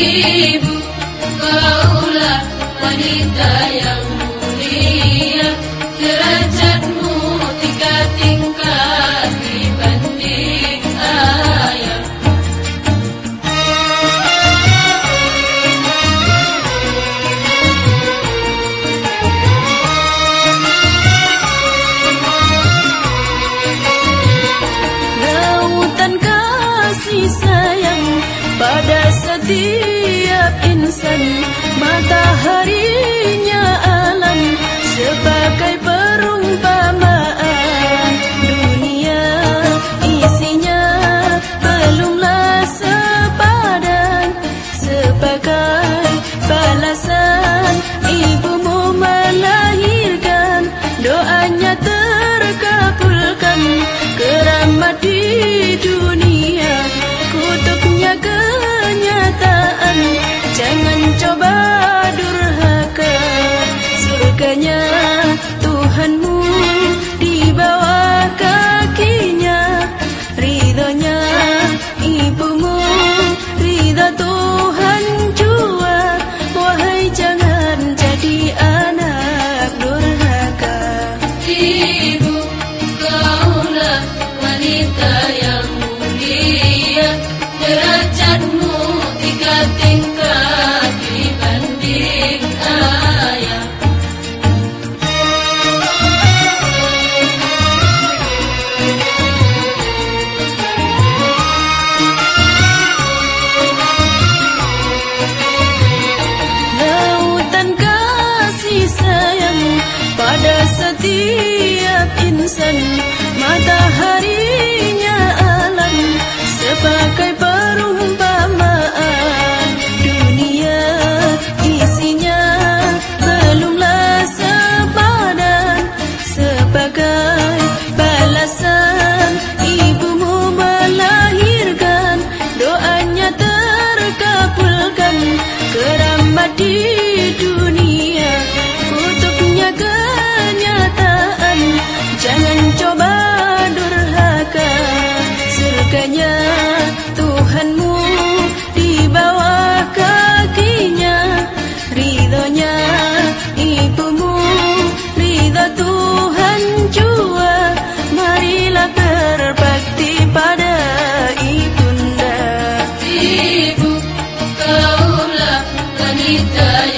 ibu Kaulah wanita yang mulia. Derajatmu tiga tingkat dibanding ayah Lautan kasih sayang pada setiap mataharinya alam sebab nhớ Mataharinya alam sebagai Italia.